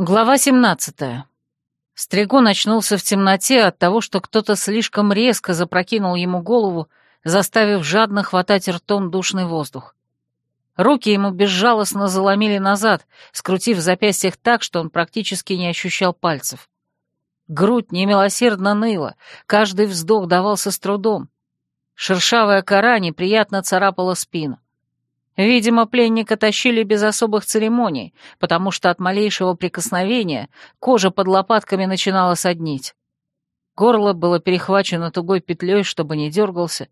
Глава 17. Стригун очнулся в темноте от того, что кто-то слишком резко запрокинул ему голову, заставив жадно хватать ртом душный воздух. Руки ему безжалостно заломили назад, скрутив в запястьях так, что он практически не ощущал пальцев. Грудь немилосердно ныла, каждый вздох давался с трудом. Шершавая кора неприятно царапала спину. Видимо, пленника тащили без особых церемоний, потому что от малейшего прикосновения кожа под лопатками начинала соднить. Горло было перехвачено тугой петлей, чтобы не дергался.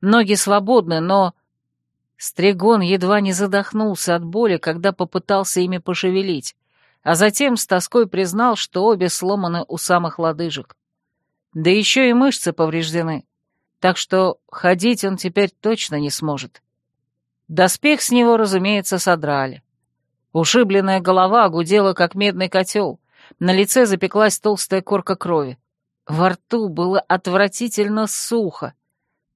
Ноги свободны, но... Стригон едва не задохнулся от боли, когда попытался ими пошевелить, а затем с тоской признал, что обе сломаны у самых лодыжек. Да еще и мышцы повреждены, так что ходить он теперь точно не сможет. Доспех с него, разумеется, содрали. Ушибленная голова гудела, как медный котел, на лице запеклась толстая корка крови. Во рту было отвратительно сухо,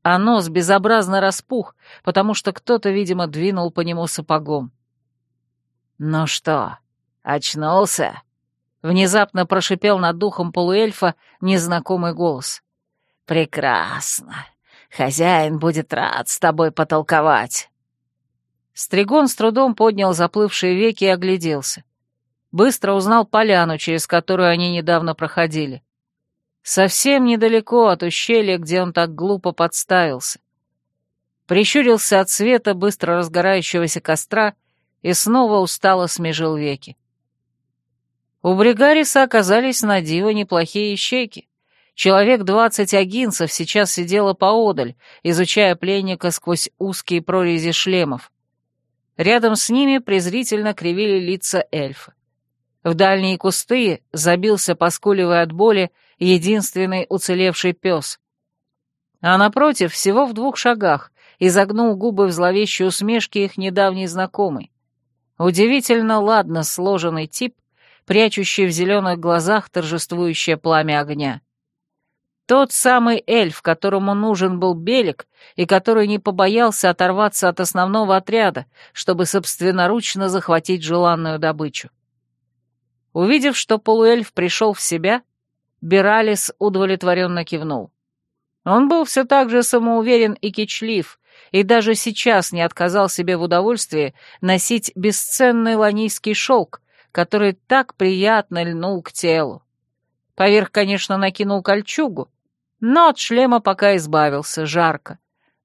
а нос безобразно распух, потому что кто-то, видимо, двинул по нему сапогом. «Ну что, очнулся?» — внезапно прошипел над духом полуэльфа незнакомый голос. «Прекрасно. Хозяин будет рад с тобой потолковать». Стригон с трудом поднял заплывшие веки и огляделся. Быстро узнал поляну, через которую они недавно проходили. Совсем недалеко от ущелья, где он так глупо подставился. Прищурился от света быстро разгорающегося костра и снова устало смежил веки. У Бригариса оказались на диво неплохие ищейки. Человек двадцать агинцев сейчас сидела поодаль, изучая пленника сквозь узкие прорези шлемов. Рядом с ними презрительно кривили лица эльфа. В дальние кусты забился, поскуливая от боли, единственный уцелевший пес. А напротив, всего в двух шагах, изогнул губы в зловещей усмешке их недавний знакомый. Удивительно ладно сложенный тип, прячущий в зеленых глазах торжествующее пламя огня. Тот самый эльф, которому нужен был Белик, и который не побоялся оторваться от основного отряда, чтобы собственноручно захватить желанную добычу. Увидев, что полуэльф пришел в себя, Биралис удовлетворенно кивнул. Он был все так же самоуверен и кичлив, и даже сейчас не отказал себе в удовольствии носить бесценный ланийский шелк, который так приятно льнул к телу. Поверх, конечно, накинул кольчугу, но от шлема пока избавился, жарко.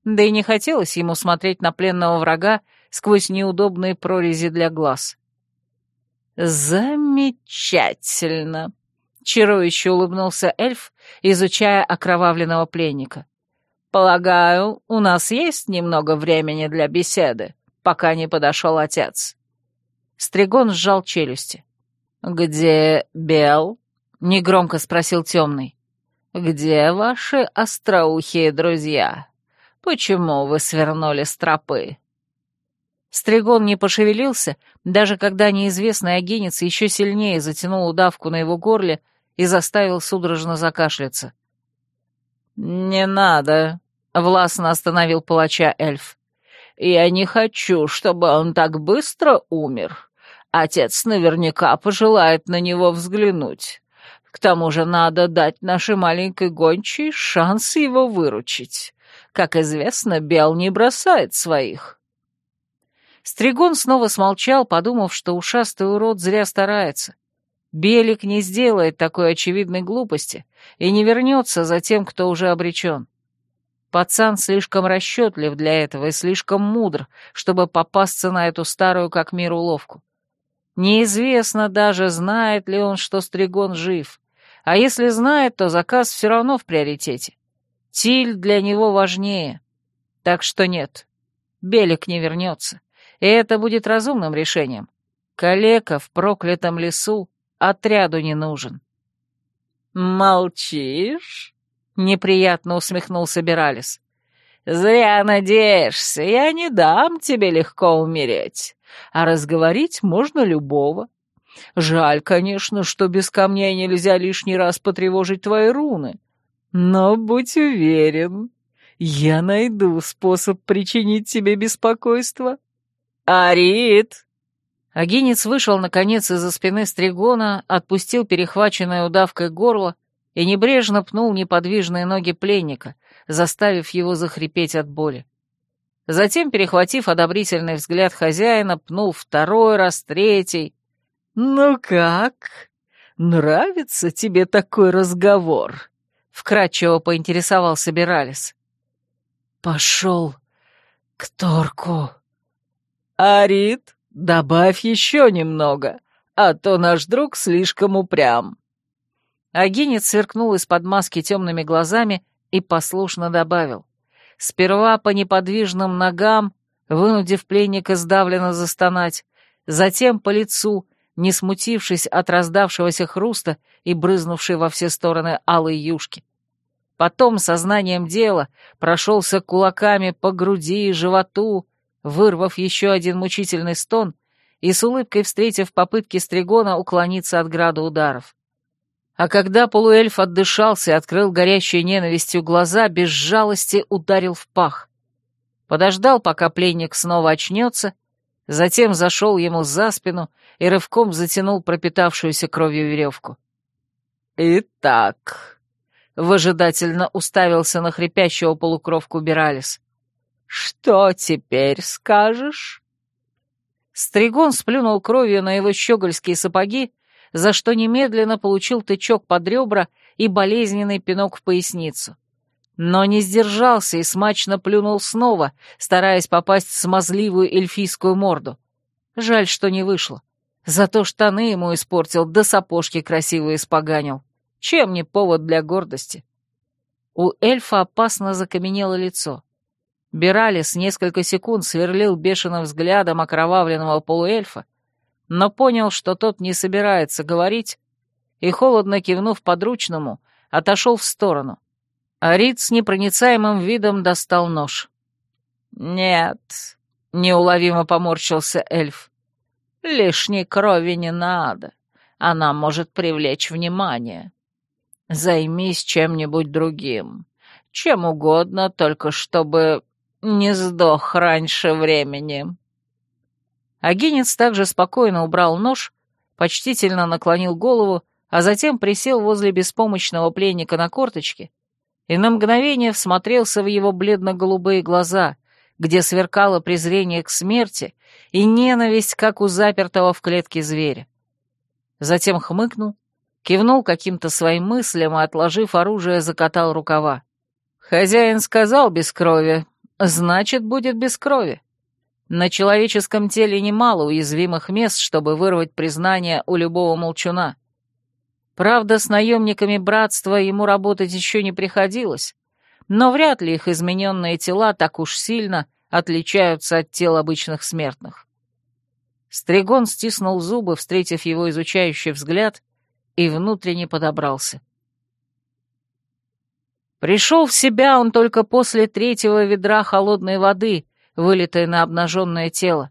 Да и не хотелось ему смотреть на пленного врага сквозь неудобные прорези для глаз. «Замечательно!» — чарующе улыбнулся эльф, изучая окровавленного пленника. «Полагаю, у нас есть немного времени для беседы, пока не подошел отец». Стригон сжал челюсти. «Где Бел?» — негромко спросил темный. «Где ваши остроухие друзья? Почему вы свернули с тропы?» Стригон не пошевелился, даже когда неизвестный агенец еще сильнее затянул удавку на его горле и заставил судорожно закашляться. «Не надо», — властно остановил палача эльф. «Я не хочу, чтобы он так быстро умер. Отец наверняка пожелает на него взглянуть. К тому же надо дать нашей маленькой гончей шанс его выручить. Как известно, Бел не бросает своих. Стригон снова смолчал, подумав, что ушастый урод зря старается. Белик не сделает такой очевидной глупости и не вернется за тем, кто уже обречен. Пацан слишком расчетлив для этого и слишком мудр, чтобы попасться на эту старую как мир уловку. Неизвестно даже, знает ли он, что Стригон жив. А если знает, то заказ все равно в приоритете. Тиль для него важнее. Так что нет, Белик не вернется. И это будет разумным решением. Калека в проклятом лесу отряду не нужен. «Молчишь?» — неприятно усмехнулся Биралис. «Зря надеешься, я не дам тебе легко умереть а разговорить можно любого. Жаль, конечно, что без камней нельзя лишний раз потревожить твои руны. Но будь уверен, я найду способ причинить тебе беспокойство. Арит! Агинец вышел, наконец, из-за спины Стригона, отпустил перехваченное удавкой горло и небрежно пнул неподвижные ноги пленника, заставив его захрипеть от боли. Затем, перехватив одобрительный взгляд хозяина, пнул второй раз, третий. «Ну как? Нравится тебе такой разговор?» — вкратчиво поинтересовался Биралис. «Пошел к Торку». «Арит, добавь еще немного, а то наш друг слишком упрям». Агинец сверкнул из-под маски темными глазами и послушно добавил. Сперва по неподвижным ногам, вынудив пленника сдавленно застонать, затем по лицу, не смутившись от раздавшегося хруста и брызнувшей во все стороны алой юшки. Потом сознанием дела прошелся кулаками по груди и животу, вырвав еще один мучительный стон и с улыбкой встретив попытки Стригона уклониться от града ударов. А когда полуэльф отдышался и открыл горящие ненавистью глаза, без жалости ударил в пах. Подождал, пока пленник снова очнется, затем зашел ему за спину и рывком затянул пропитавшуюся кровью веревку. «Итак», — выжидательно уставился на хрипящего полукровку Биралис, — «что теперь скажешь?» Стригон сплюнул кровью на его щегольские сапоги за что немедленно получил тычок под ребра и болезненный пинок в поясницу. Но не сдержался и смачно плюнул снова, стараясь попасть в смазливую эльфийскую морду. Жаль, что не вышло. Зато штаны ему испортил, да сапожки красивые испоганил. Чем не повод для гордости? У эльфа опасно закаменело лицо. Биралис несколько секунд сверлил бешеным взглядом окровавленного полуэльфа, но понял, что тот не собирается говорить, и, холодно кивнув подручному, отошел в сторону. Арит с непроницаемым видом достал нож. «Нет», — неуловимо поморщился эльф, — «лишней крови не надо, она может привлечь внимание. Займись чем-нибудь другим, чем угодно, только чтобы не сдох раньше времени». Агинец также спокойно убрал нож, почтительно наклонил голову, а затем присел возле беспомощного пленника на корточке и на мгновение всмотрелся в его бледно-голубые глаза, где сверкало презрение к смерти и ненависть, как у запертого в клетке зверя. Затем хмыкнул, кивнул каким-то своим мыслям и, отложив оружие, закатал рукава. «Хозяин сказал без крови, значит, будет без крови. На человеческом теле немало уязвимых мест, чтобы вырвать признание у любого молчуна. Правда, с наемниками братства ему работать еще не приходилось, но вряд ли их измененные тела так уж сильно отличаются от тел обычных смертных. Стригон стиснул зубы, встретив его изучающий взгляд, и внутренне подобрался. Пришел в себя он только после третьего ведра холодной воды — вылитое на обнаженное тело.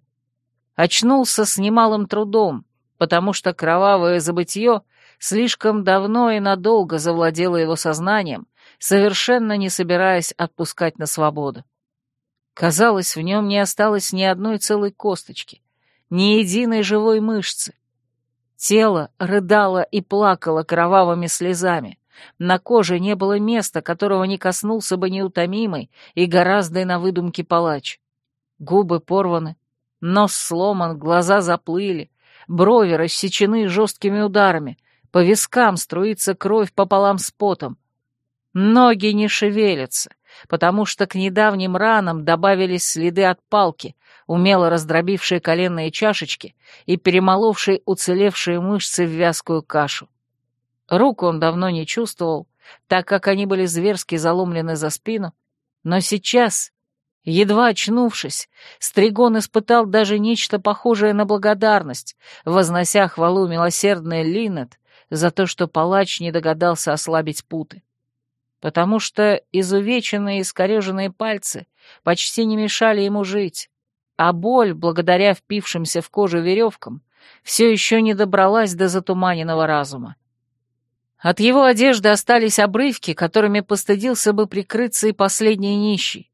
Очнулся с немалым трудом, потому что кровавое забытье слишком давно и надолго завладело его сознанием, совершенно не собираясь отпускать на свободу. Казалось, в нем не осталось ни одной целой косточки, ни единой живой мышцы. Тело рыдало и плакало кровавыми слезами. На коже не было места, которого не коснулся бы неутомимый и гораздо на выдумке палач. Губы порваны, нос сломан, глаза заплыли, брови рассечены жесткими ударами, по вискам струится кровь пополам с потом. Ноги не шевелятся, потому что к недавним ранам добавились следы от палки, умело раздробившие коленные чашечки и перемоловшие уцелевшие мышцы в вязкую кашу. Рук он давно не чувствовал, так как они были зверски заломлены за спину, но сейчас Едва очнувшись, Стригон испытал даже нечто похожее на благодарность, вознося хвалу милосердной Линет за то, что палач не догадался ослабить путы. Потому что изувеченные и скореженные пальцы почти не мешали ему жить, а боль, благодаря впившимся в кожу веревкам, все еще не добралась до затуманенного разума. От его одежды остались обрывки, которыми постыдился бы прикрыться и последний нищий.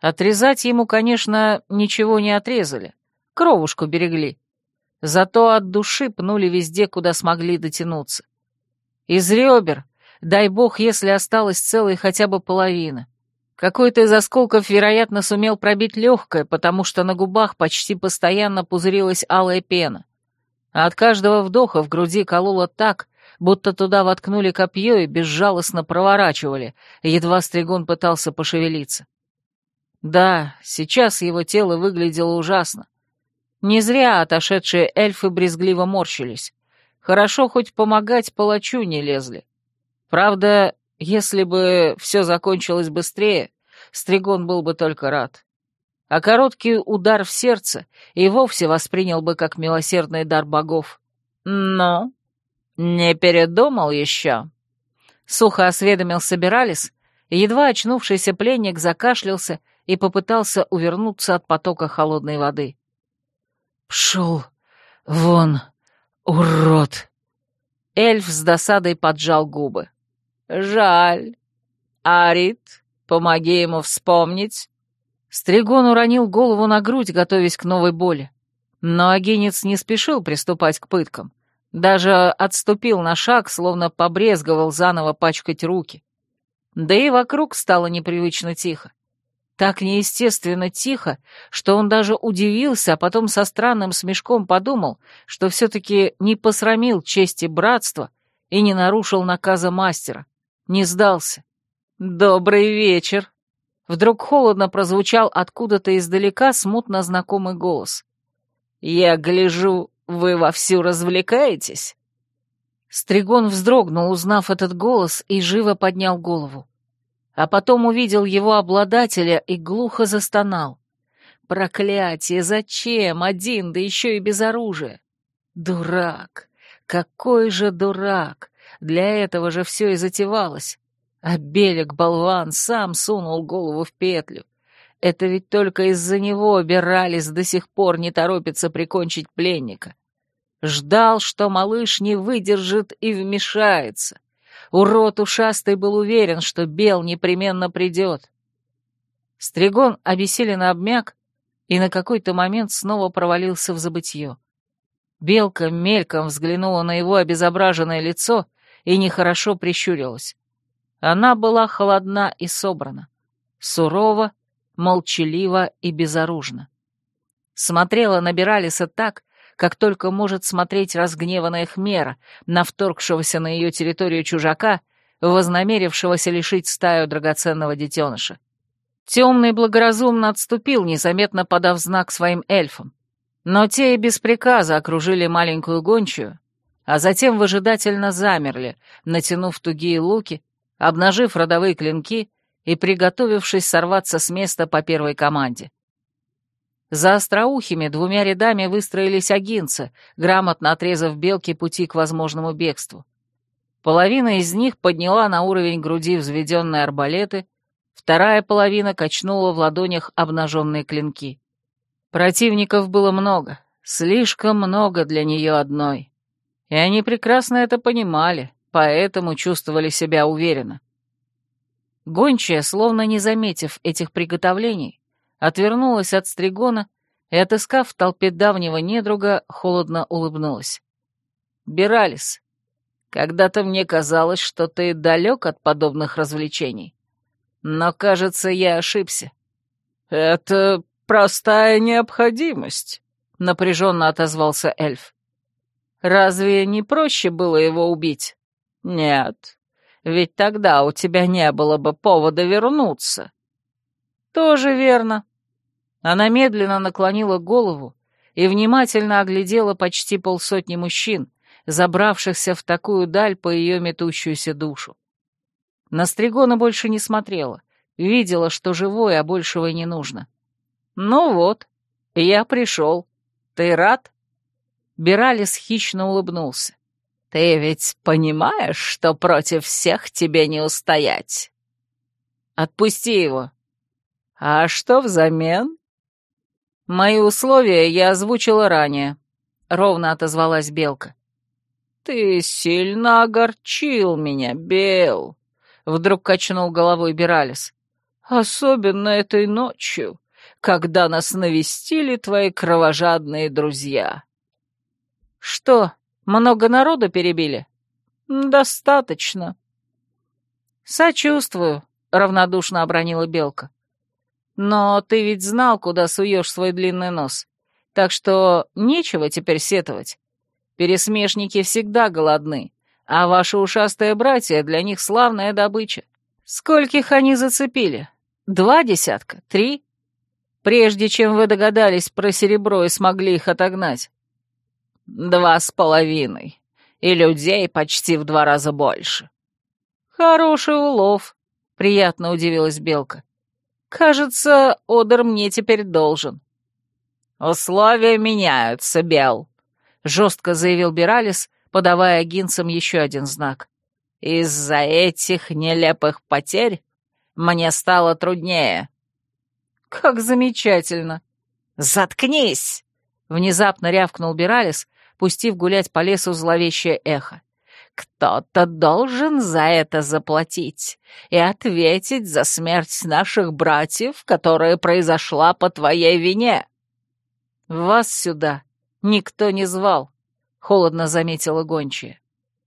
Отрезать ему, конечно, ничего не отрезали, кровушку берегли. Зато от души пнули везде, куда смогли дотянуться. Из ребер, дай бог, если осталась целая хотя бы половина. Какой-то из осколков, вероятно, сумел пробить легкое, потому что на губах почти постоянно пузырилась алая пена. А от каждого вдоха в груди кололо так, будто туда воткнули копье и безжалостно проворачивали, едва Стригон пытался пошевелиться. Да, сейчас его тело выглядело ужасно. Не зря отошедшие эльфы брезгливо морщились. Хорошо, хоть помогать палачу не лезли. Правда, если бы все закончилось быстрее, Стригон был бы только рад. А короткий удар в сердце и вовсе воспринял бы как милосердный дар богов. Но не передумал еще. Сухо осведомился Бералис, едва очнувшийся пленник закашлялся и попытался увернуться от потока холодной воды. «Пшел вон, урод!» Эльф с досадой поджал губы. «Жаль. Арит, помоги ему вспомнить». Стригон уронил голову на грудь, готовясь к новой боли. Но агенец не спешил приступать к пыткам. Даже отступил на шаг, словно побрезговал заново пачкать руки. Да и вокруг стало непривычно тихо. Так неестественно тихо, что он даже удивился, а потом со странным смешком подумал, что все-таки не посрамил чести братства и не нарушил наказа мастера, не сдался. «Добрый вечер!» Вдруг холодно прозвучал откуда-то издалека смутно знакомый голос. «Я гляжу, вы вовсю развлекаетесь?» Стригон вздрогнул, узнав этот голос, и живо поднял голову а потом увидел его обладателя и глухо застонал. Проклятие, зачем один, да еще и без оружия? Дурак! Какой же дурак! Для этого же все и затевалось. А Белик-болван сам сунул голову в петлю. Это ведь только из-за него Бералис до сих пор не торопится прикончить пленника. Ждал, что малыш не выдержит и вмешается. Урод ушастый был уверен, что Бел непременно придет. Стригон обессиленно обмяк и на какой-то момент снова провалился в забытье. Белка мельком взглянула на его обезображенное лицо и нехорошо прищурилась. Она была холодна и собрана, сурова, молчалива и безоружна. Смотрела на Бералиса так, как только может смотреть разгневанная Хмера на вторгшегося на ее территорию чужака, вознамерившегося лишить стаю драгоценного детеныша. Темный благоразумно отступил, незаметно подав знак своим эльфам. Но те и без приказа окружили маленькую гончую, а затем выжидательно замерли, натянув тугие луки, обнажив родовые клинки и приготовившись сорваться с места по первой команде. За остроухими двумя рядами выстроились агинцы, грамотно отрезав белки пути к возможному бегству. Половина из них подняла на уровень груди взведенные арбалеты, вторая половина качнула в ладонях обнаженные клинки. Противников было много, слишком много для нее одной. И они прекрасно это понимали, поэтому чувствовали себя уверенно. Гончая, словно не заметив этих приготовлений, отвернулась от Стригона и, отыскав в толпе давнего недруга, холодно улыбнулась. «Биралис, когда-то мне казалось, что ты далек от подобных развлечений. Но, кажется, я ошибся». «Это простая необходимость», — напряженно отозвался эльф. «Разве не проще было его убить?» «Нет, ведь тогда у тебя не было бы повода вернуться». «Тоже верно», она медленно наклонила голову и внимательно оглядела почти полсотни мужчин, забравшихся в такую даль по ее метущуюся душу. На Стригона больше не смотрела, видела, что живой, а большего не нужно. «Ну вот, я пришел. Ты рад?» Биралис хищно улыбнулся. «Ты ведь понимаешь, что против всех тебе не устоять?» «Отпусти его». «А что взамен?» «Мои условия я озвучила ранее», — ровно отозвалась Белка. «Ты сильно огорчил меня, Бел», — вдруг качнул головой Биралис. «Особенно этой ночью, когда нас навестили твои кровожадные друзья». Что, много народу перебили? Достаточно. Сочувствую, равнодушно обронила Белка. Но ты ведь знал, куда суешь свой длинный нос. Так что нечего теперь сетовать. Пересмешники всегда голодны, а ваши ушастые братья для них славная добыча. Скольких они зацепили? Два десятка? Три? Прежде чем вы догадались про серебро и смогли их отогнать. Два с половиной. И людей почти в два раза больше. Хороший улов, приятно удивилась Белка. Кажется, Одер мне теперь должен. «Условия меняются, Бел», — жестко заявил Биралис, подавая гинцам еще один знак. «Из-за этих нелепых потерь мне стало труднее». «Как замечательно!» «Заткнись!» — внезапно рявкнул Биралис, пустив гулять по лесу зловещее эхо. «Кто-то должен за это заплатить и ответить за смерть наших братьев, которая произошла по твоей вине». «Вас сюда никто не звал», — холодно заметила гончая.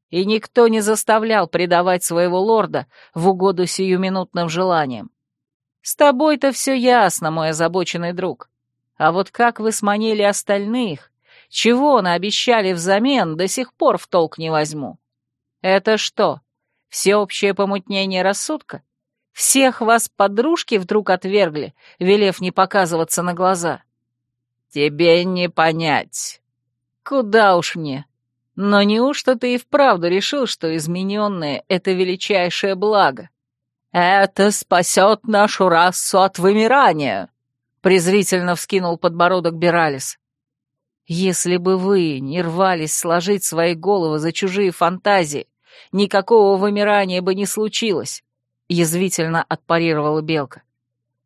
«И никто не заставлял предавать своего лорда в угоду сиюминутным желаниям. С тобой-то все ясно, мой озабоченный друг. А вот как вы сманили остальных, чего наобещали взамен, до сих пор в толк не возьму. Это что, всеобщее помутнение рассудка? Всех вас подружки вдруг отвергли, велев не показываться на глаза?» «Тебе не понять». «Куда уж мне. Но неужто ты и вправду решил, что измененное — это величайшее благо?» «Это спасет нашу расу от вымирания», — презрительно вскинул подбородок Биралис. «Если бы вы не рвались сложить свои головы за чужие фантазии, никакого вымирания бы не случилось», — язвительно отпарировала Белка.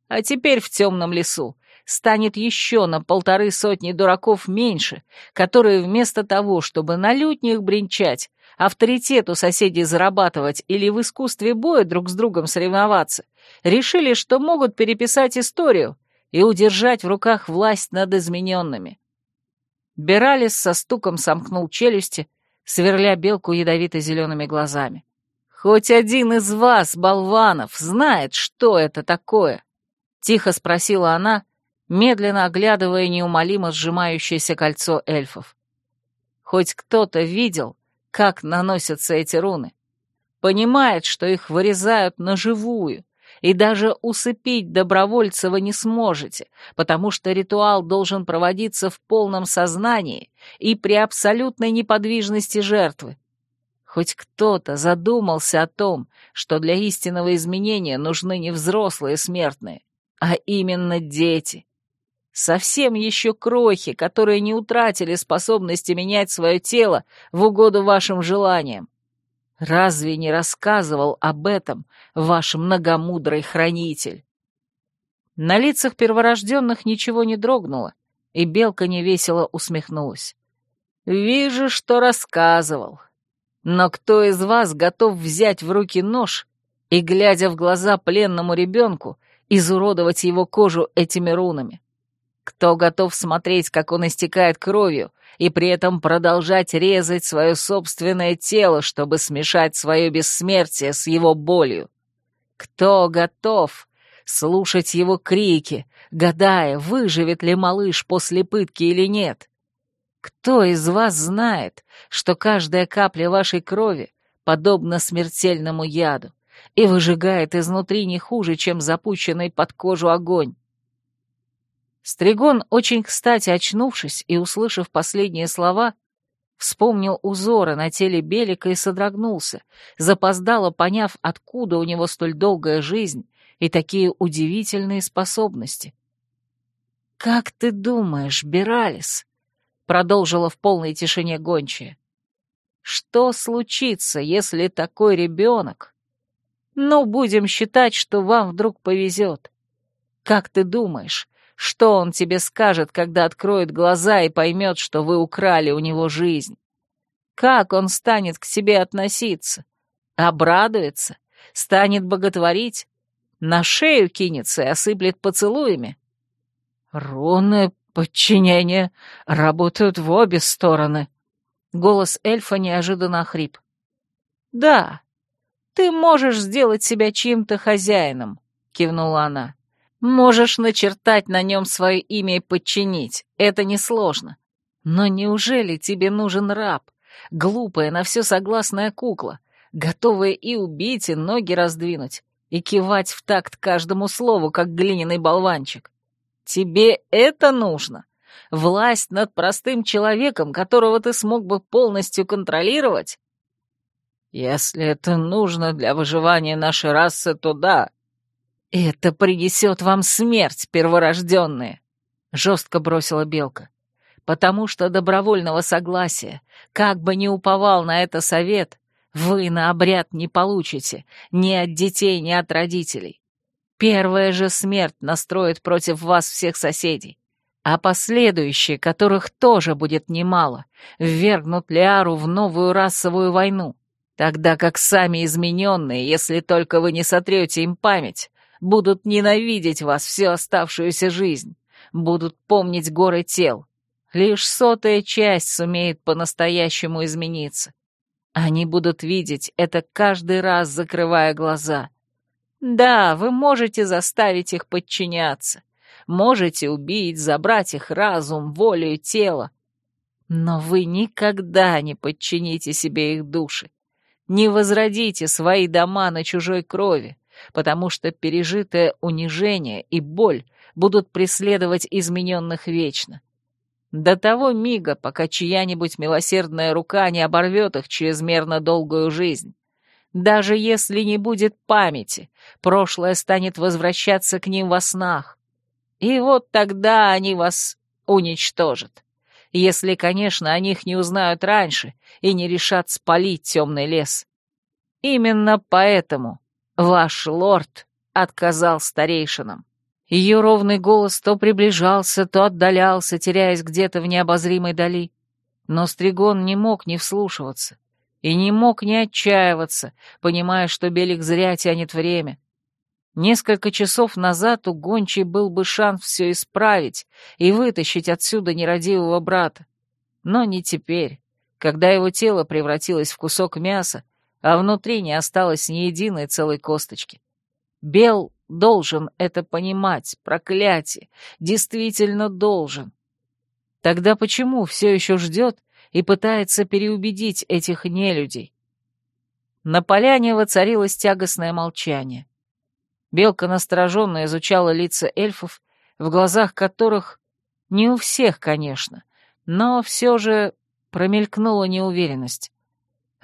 «А теперь в темном лесу станет еще на полторы сотни дураков меньше, которые вместо того, чтобы на лютнях бренчать, авторитет у соседей зарабатывать или в искусстве боя друг с другом соревноваться, решили, что могут переписать историю и удержать в руках власть над измененными. Бералис со стуком сомкнул челюсти, сверля белку ядовито-зелеными глазами. «Хоть один из вас, болванов, знает, что это такое?» — тихо спросила она, медленно оглядывая неумолимо сжимающееся кольцо эльфов. Хоть кто-то видел, как наносятся эти руны, понимает, что их вырезают на живую, и даже усыпить добровольца вы не сможете, потому что ритуал должен проводиться в полном сознании и при абсолютной неподвижности жертвы. Хоть кто-то задумался о том, что для истинного изменения нужны не взрослые смертные, а именно дети, Совсем еще крохи, которые не утратили способности менять свое тело в угоду вашим желаниям. Разве не рассказывал об этом ваш многомудрый хранитель? На лицах перворожденных ничего не дрогнуло, и Белка невесело усмехнулась. «Вижу, что рассказывал. Но кто из вас готов взять в руки нож и, глядя в глаза пленному ребенку, изуродовать его кожу этими рунами? Кто готов смотреть, как он истекает кровью, и при этом продолжать резать свое собственное тело, чтобы смешать свое бессмертие с его болью? Кто готов слушать его крики, гадая, выживет ли малыш после пытки или нет? Кто из вас знает, что каждая капля вашей крови подобна смертельному яду и выжигает изнутри не хуже, чем запущенный под кожу огонь? Стригон, очень кстати очнувшись и услышав последние слова, вспомнил узоры на теле Белика и содрогнулся, запоздало поняв, откуда у него столь долгая жизнь и такие удивительные способности. «Как ты думаешь, Биралис?» — продолжила в полной тишине гончая. «Что случится, если такой ребенок? Ну, будем считать, что вам вдруг повезет. Как ты думаешь, что он тебе скажет, когда откроет глаза и поймет, что вы украли у него жизнь? Как он станет к тебе относиться? Обрадуется? Станет боготворить? На шею кинется и осыплет поцелуями? Руны подчинения работают в обе стороны, Голос эльфа неожиданно охрип. «Да, ты можешь сделать себя чьим-то хозяином», — кивнула она. «Можешь начертать на нем свое имя и подчинить. Это несложно. Но неужели тебе нужен раб, глупая, на все согласная кукла, готовая и убить, и ноги раздвинуть, и кивать в такт каждому слову, как глиняный болванчик? Тебе это нужно? Власть над простым человеком, которого ты смог бы полностью контролировать? Если это нужно для выживания нашей расы, то да. Это принесет вам смерть, перворожденные, — жестко бросила Белка потому что добровольного согласия, как бы ни уповал на это совет, вы на обряд не получите ни от детей, ни от родителей. Первая же смерть настроит против вас всех соседей, а последующие, которых тоже будет немало, ввергнут Лиару в новую расовую войну, тогда как сами измененные, если только вы не сотрете им память, будут ненавидеть вас всю оставшуюся жизнь, будут помнить горы тел, Лишь сотая часть сумеет по-настоящему измениться. Они будут видеть это каждый раз, закрывая глаза. Да, вы можете заставить их подчиняться, можете убить, забрать их разум, волю и тело, но вы никогда не подчините себе их души, не возродите свои дома на чужой крови, потому что пережитое унижение и боль будут преследовать измененных вечно. До того мига, пока чья-нибудь милосердная рука не оборвет их чрезмерно долгую жизнь. Даже если не будет памяти, прошлое станет возвращаться к ним во снах. И вот тогда они вас уничтожат. Если, конечно, о них не узнают раньше и не решат спалить темный лес. Именно поэтому ваш лорд отказал старейшинам. Ее ровный голос то приближался, то отдалялся, теряясь где-то в необозримой дали. Но Стригон не мог не вслушиваться и не мог не отчаиваться, понимая, что Белик зря тянет время. Несколько часов назад у Гончей был бы шанс все исправить и вытащить отсюда нерадивого брата. Но не теперь, когда его тело превратилось в кусок мяса, а внутри не осталось ни единой целой косточки. Бел должен это понимать, проклятие, действительно должен. Тогда почему все еще ждет и пытается переубедить этих нелюдей? На поляне воцарилось тягостное молчание. Белка настороженно изучала лица эльфов, в глазах которых, не у всех, конечно, но все же промелькнула неуверенность.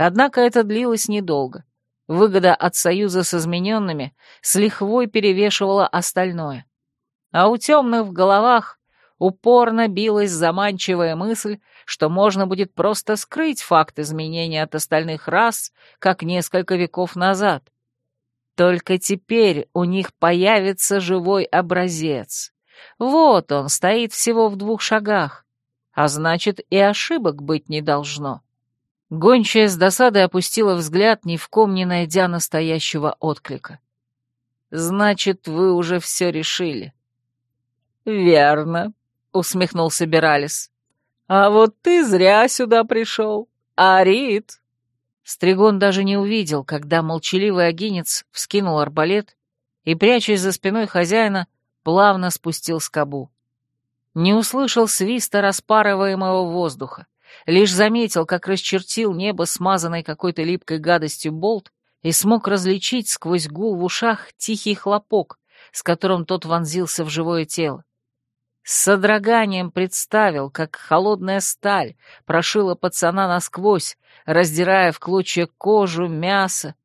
Однако это длилось недолго. Выгода от союза с измененными с лихвой перевешивала остальное. А у темных в головах упорно билась заманчивая мысль, что можно будет просто скрыть факт изменения от остальных рас, как несколько веков назад. Только теперь у них появится живой образец. Вот он, стоит всего в двух шагах, а значит и ошибок быть не должно. Гончая с досадой опустила взгляд, ни в ком не найдя настоящего отклика. «Значит, вы уже все решили». «Верно», — усмехнулся Биралис. «А вот ты зря сюда пришел. Арит!» Стригон даже не увидел, когда молчаливый агинец вскинул арбалет и, прячась за спиной хозяина, плавно спустил скобу. Не услышал свиста распарываемого воздуха лишь заметил, как расчертил небо смазанной какой-то липкой гадостью болт и смог различить сквозь гул в ушах тихий хлопок, с которым тот вонзился в живое тело. С содроганием представил, как холодная сталь прошила пацана насквозь, раздирая в клочья кожу, мясо.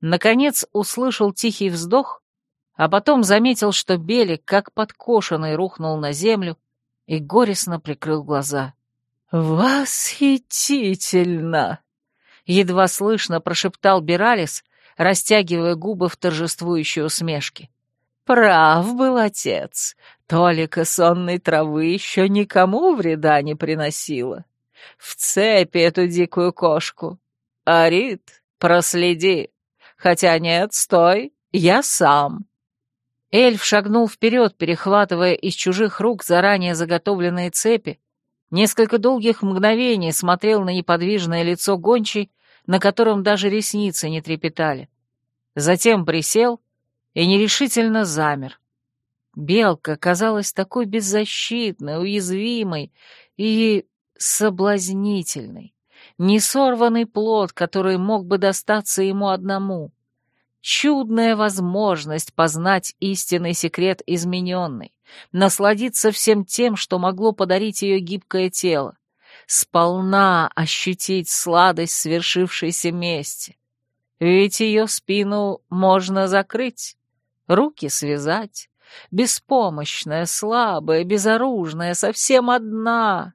Наконец услышал тихий вздох, а потом заметил, что Белик, как подкошенный, рухнул на землю и горестно прикрыл глаза. «Восхитительно!» — едва слышно прошептал Биралис, растягивая губы в торжествующей усмешке. «Прав был отец. Толика сонной травы еще никому вреда не приносила. В цепи эту дикую кошку. Арит, проследи. Хотя нет, стой, я сам». Эльф шагнул вперед, перехватывая из чужих рук заранее заготовленные цепи, Несколько долгих мгновений смотрел на неподвижное лицо гончей, на котором даже ресницы не трепетали. Затем присел и нерешительно замер. Белка казалась такой беззащитной, уязвимой и соблазнительной. Несорванный плод, который мог бы достаться ему одному. Чудная возможность познать истинный секрет измененной, насладиться всем тем, что могло подарить ее гибкое тело, сполна ощутить сладость свершившейся мести. Ведь ее спину можно закрыть, руки связать, беспомощная, слабая, безоружная, совсем одна.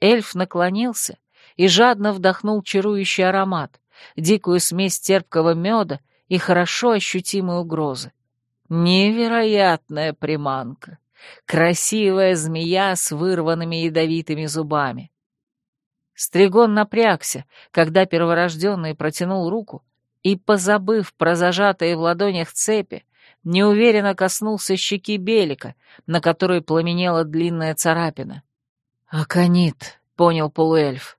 Эльф наклонился и жадно вдохнул чарующий аромат, дикую смесь терпкого меда и хорошо ощутимой угрозы. Невероятная приманка. Красивая змея с вырванными ядовитыми зубами. Стригон напрягся, когда перворожденный протянул руку и, позабыв про зажатые в ладонях цепи, неуверенно коснулся щеки Белика, на которой пламенела длинная царапина. «Аконит», — понял полуэльф.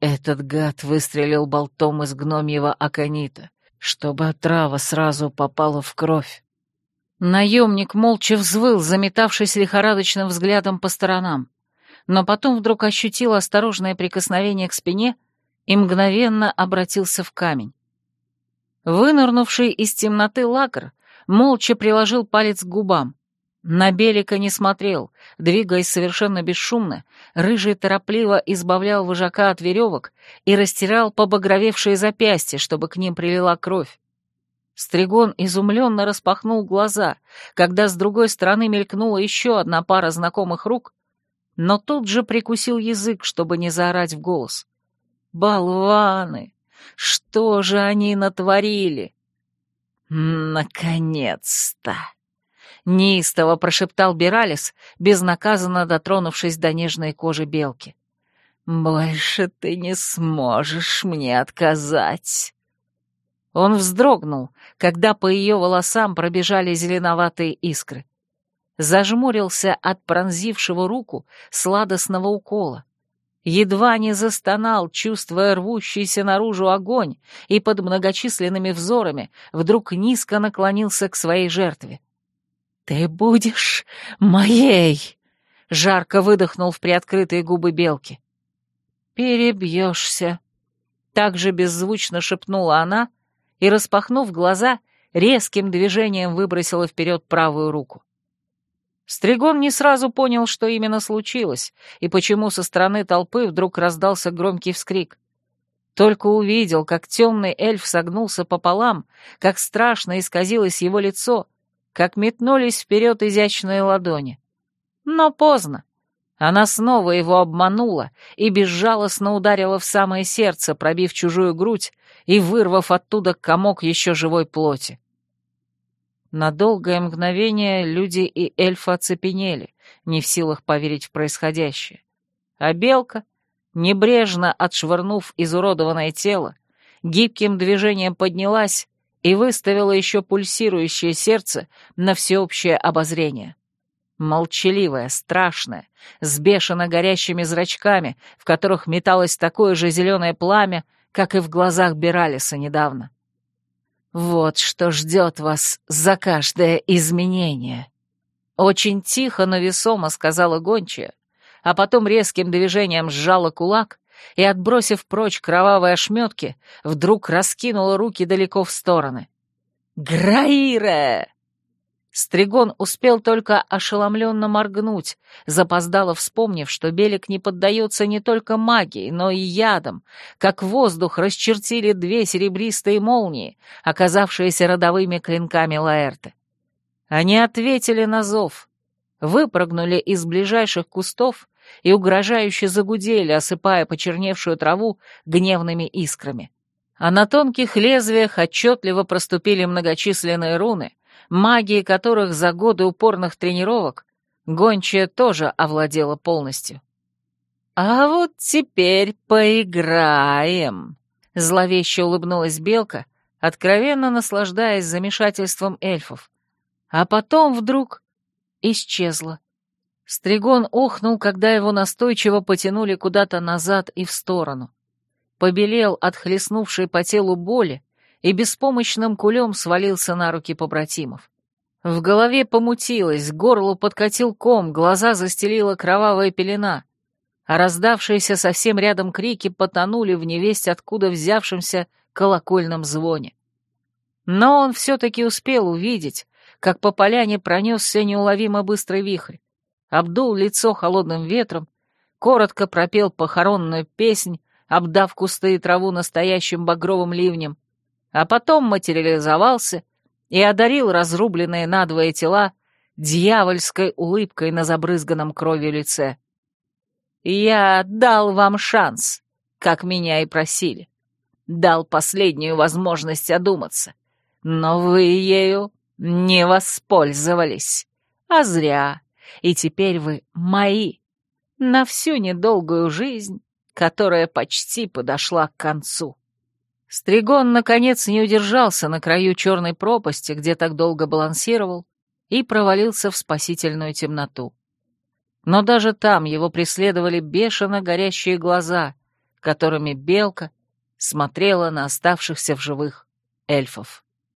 Этот гад выстрелил болтом из гномьего аконита, чтобы отрава сразу попала в кровь. Наемник молча взвыл, заметавшись лихорадочным взглядом по сторонам, но потом вдруг ощутил осторожное прикосновение к спине и мгновенно обратился в камень. Вынырнувший из темноты лакр молча приложил палец к губам. На Белика не смотрел, двигаясь совершенно бесшумно, рыжий торопливо избавлял вожака от веревок и растирал побагровевшие запястья, чтобы к ним прилила кровь. Стригон изумленно распахнул глаза, когда с другой стороны мелькнула еще одна пара знакомых рук, но тут же прикусил язык, чтобы не заорать в голос. «Болваны! Что же они натворили?» «Наконец-то!» — неистово прошептал Биралис, безнаказанно дотронувшись до нежной кожи белки. «Больше ты не сможешь мне отказать!» Он вздрогнул, когда по ее волосам пробежали зеленоватые искры. Зажмурился от пронзившего руку сладостного укола едва не застонал, чувствуя рвущийся наружу огонь, и под многочисленными взорами вдруг низко наклонился к своей жертве. «Ты будешь моей!» — жарко выдохнул в приоткрытые губы белки. «Перебьешься!» — так же беззвучно шепнула она и, распахнув глаза, резким движением выбросила вперед правую руку. Стригон не сразу понял, что именно случилось, и почему со стороны толпы вдруг раздался громкий вскрик. Только увидел, как темный эльф согнулся пополам, как страшно исказилось его лицо, как метнулись вперед изящные ладони. Но поздно. Она снова его обманула и безжалостно ударила в самое сердце, пробив чужую грудь и вырвав оттуда комок еще живой плоти. На долгое мгновение люди и эльфы оцепенели, не в силах поверить в происходящее. А белка, небрежно отшвырнув изуродованное тело, гибким движением поднялась и выставила еще пульсирующее сердце на всеобщее обозрение. Молчаливая, страшная, с бешено горящими зрачками, в которых металось такое же зеленое пламя, как и в глазах Биралиса недавно. Вот что ждет вас за каждое изменение. Очень тихо, но весомо сказала гончая, а потом резким движением сжала кулак и, отбросив прочь кровавые ошметки, вдруг раскинула руки далеко в стороны. «Граире!» Стригон успел только ошеломленно моргнуть, запоздало вспомнив, что Белик не поддается не только магии, но и ядам, как воздух расчертили две серебристые молнии, оказавшиеся родовыми клинками Лаэрты. Они ответили на зов, выпрыгнули из ближайших кустов и угрожающе загудели, осыпая почерневшую траву гневными искрами. А на тонких лезвиях отчетливо проступили многочисленные руны — магии которых за годы упорных тренировок гончая тоже овладела полностью. «А вот теперь поиграем», — зловеще улыбнулась Белка, откровенно наслаждаясь замешательством эльфов, а потом вдруг исчезла. Стригон охнул, когда его настойчиво потянули куда-то назад и в сторону. Побелел от хлестнувшей по телу боли и беспомощным кулем свалился на руки побратимов. В голове помутилось, к горлу подкатил ком, глаза застелила кровавая пелена, а раздавшиеся совсем рядом крики потонули в невесть откуда взявшемся колокольном звоне. Но он все-таки успел увидеть, как по поляне пронесся неуловимо быстрый вихрь, обдул лицо холодным ветром, коротко пропел похоронную песнь, обдав кусты и траву настоящим багровым ливнем, а потом материализовался и одарил разрубленные надвое тела дьявольской улыбкой на забрызганном кровью лице. «Я дал вам шанс, как меня и просили. Дал последнюю возможность одуматься, но вы ею не воспользовались. А зря. И теперь вы мои. На всю недолгую жизнь, которая почти подошла к концу. Стригон, наконец, не удержался на краю черной пропасти, где так долго балансировал, и провалился в спасительную темноту. Но даже там его преследовали бешено горящие глаза, которыми белка смотрела на оставшихся в живых эльфов.